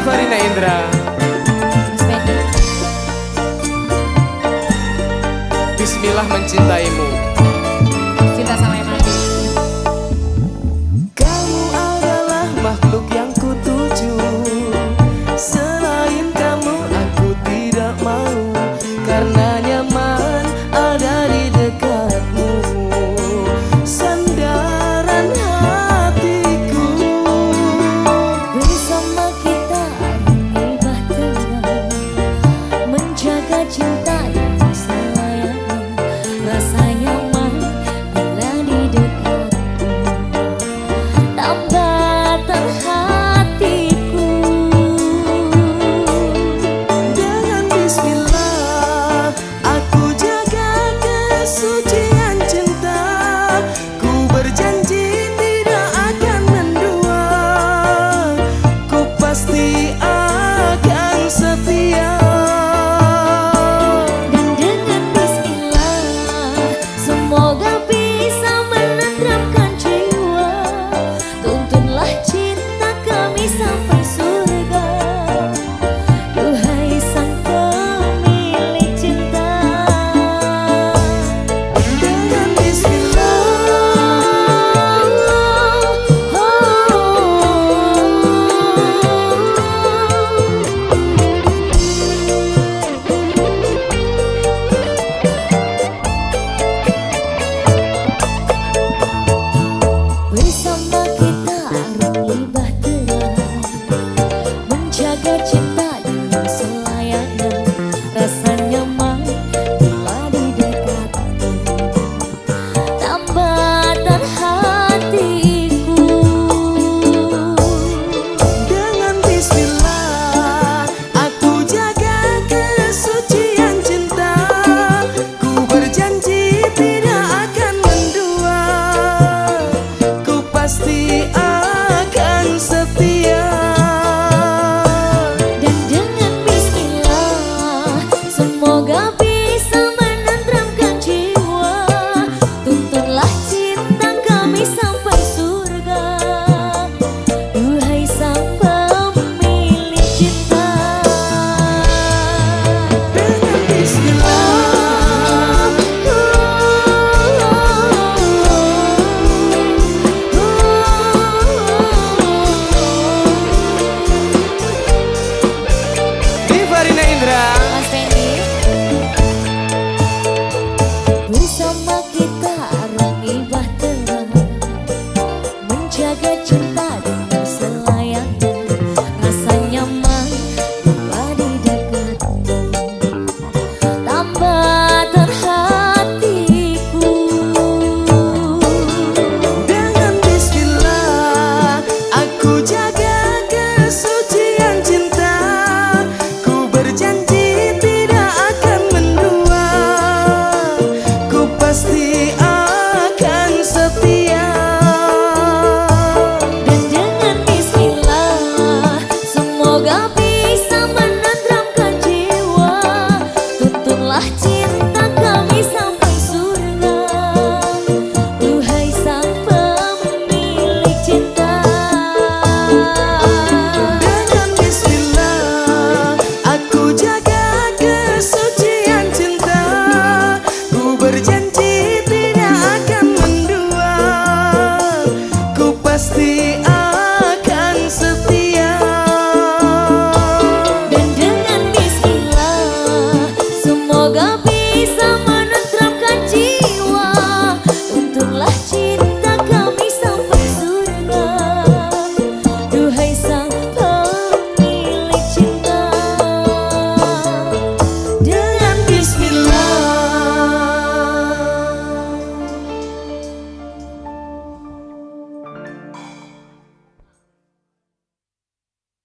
Indra. Bismillah mencintaimu Bukit mamaki